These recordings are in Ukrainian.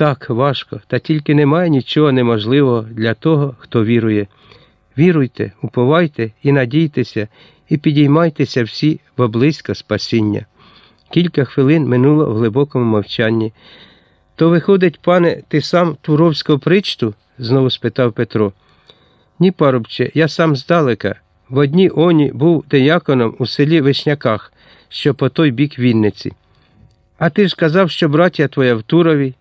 Так, важко, та тільки немає нічого неможливого для того, хто вірує. Віруйте, уповайте і надійтеся, і підіймайтеся всі в облизько спасіння. Кілька хвилин минуло в глибокому мовчанні. То, виходить, пане, ти сам Туровського причту? знову спитав Петро. Ні, парубче, я сам здалека. В одній оні був деяконом у селі Вишняках, що по той бік Вінниці. А ти ж казав, що братія твоя в Турові.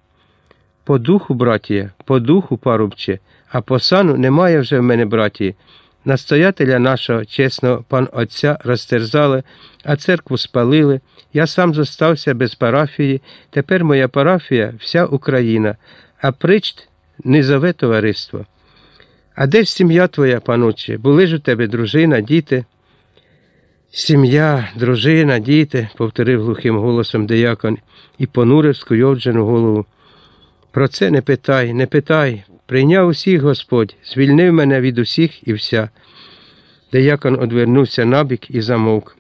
По духу, братія, по духу, парубче, а по сану немає вже в мене братії. Настоятеля нашого, чесного пан отця розтерзали, а церкву спалили. Я сам зостався без парафії. Тепер моя парафія вся Україна, а причт низове товариство. А де ж сім'я твоя, пануче? Були ж у тебе дружина, діти? Сім'я, дружина, діти, повторив глухим голосом деякон і понурив скуйовджену голову. Про це не питай, не питай. Прийняв усіх Господь, звільнив мене від усіх і вся. Деякон одвернувся набік і замовк.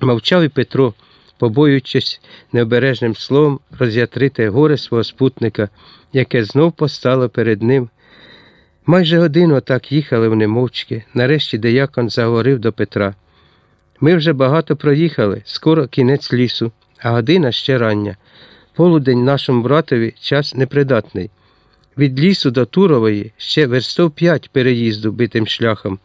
Мовчав і Петро, побоюючись необережним словом роз'ятрити горе свого спутника, яке знов постало перед ним. Майже годину так їхали вони мовчки. Нарешті деякон заговорив до Петра. Ми вже багато проїхали, скоро кінець лісу, а година ще рання. Полудень нашому братові час непридатний. Від лісу до Турової ще верстов п'ять переїзду битим шляхом.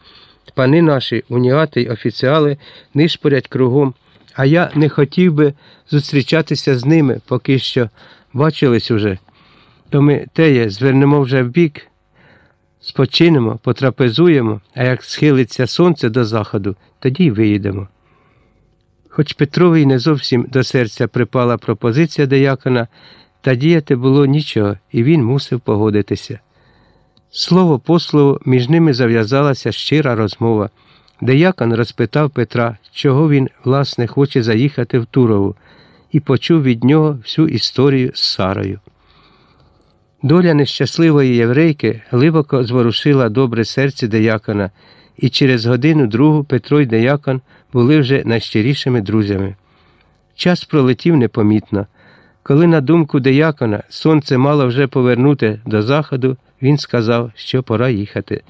Пани наші, уніати й офіціали нишпорять кругом, а я не хотів би зустрічатися з ними, поки що бачились уже. То ми теє звернемо вже вбік, спочинемо, потрапезуємо, а як схилиться сонце до заходу, тоді й виїдемо. Хоч Петрові не зовсім до серця припала пропозиція деякона, та діяти було нічого, і він мусив погодитися. Слово по слову, між ними зав'язалася щира розмова. Деякон розпитав Петра, чого він, власне, хоче заїхати в Турову, і почув від нього всю історію з Сарою. Доля нещасливої єврейки глибоко зворушила добре серце деякона, і через годину другу Петро й деякон були вже найщирішими друзями. Час пролетів непомітно. Коли, на думку деякона, сонце мало вже повернути до заходу, він сказав, що пора їхати.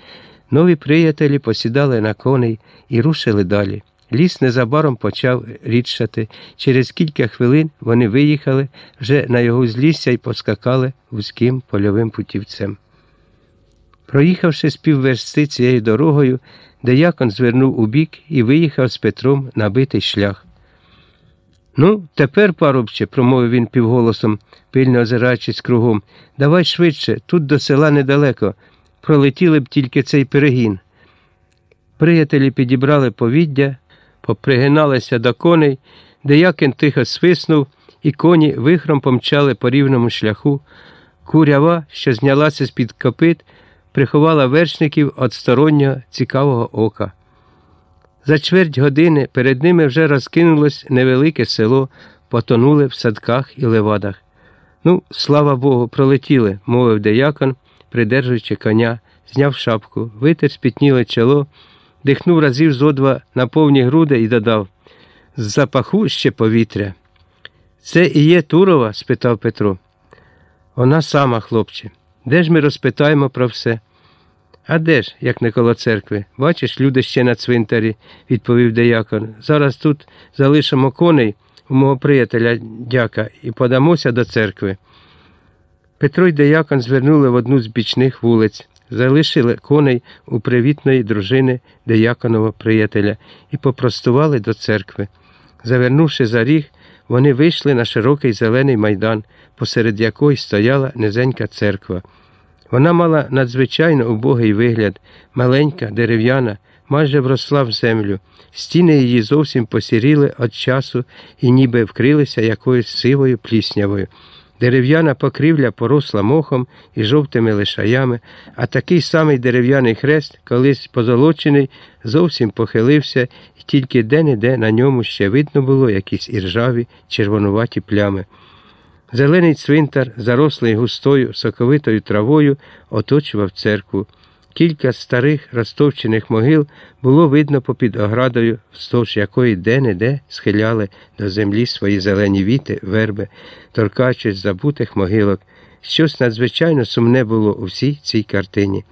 Нові приятелі посідали на коней і рушили далі. Ліс незабаром почав рідшати. Через кілька хвилин вони виїхали вже на його злісся і поскакали вузьким польовим путівцем. Проїхавши з півверсти цією дорогою, деякон звернув у бік і виїхав з Петром на битий шлях. Ну, тепер, парубче, промовив він півголосом, пильно озираючись кругом, давай швидше, тут до села недалеко. Пролетіли б тільки цей перегін. Приятелі підібрали повіддя, попригиналися до коней, деякин тихо свиснув, і коні вихром помчали по рівному шляху. Курява, що знялася з під копит, приховала вершників від стороннього цікавого ока. За чверть години перед ними вже розкинулось невелике село, потонули в садках і левадах. Ну, слава Богу, пролетіли, мовив деякон, придержуючи коня, зняв шапку, витер спітніле чоло, дихнув разів зо два на повні груди і додав з запаху ще повітря. Це і є Турова? спитав Петро. Вона сама, хлопче. Де ж ми розпитаємо про все? А де ж, як не коло церкви? Бачиш, люди ще на цвинтарі, відповів деякон. Зараз тут залишимо коней у мого приятеля дяка і подамося до церкви. Петро й деякон звернули в одну з бічних вулиць, залишили коней у привітної дружини деяконового приятеля і попростували до церкви. Завернувши за ріг, вони вийшли на широкий зелений майдан, посеред якої стояла низенька церква. Вона мала надзвичайно убогий вигляд, маленька, дерев'яна, майже вросла в землю. Стіни її зовсім посіріли від часу і ніби вкрилися якоюсь сивою пліснявою. Дерев'яна покрівля поросла мохом і жовтими лишаями, а такий самий дерев'яний хрест, колись позолочений, зовсім похилився, і тільки де-не-де на ньому ще видно було якісь іржаві червонуваті плями. Зелений цвинтар, зарослий густою соковитою травою, оточував церкву. Кілька старих розтовчених могил було видно попід оградою, вздовж якої де-не-де схиляли до землі свої зелені віти, верби, торкаючись забутих могилок. Щось надзвичайно сумне було у всій цій картині.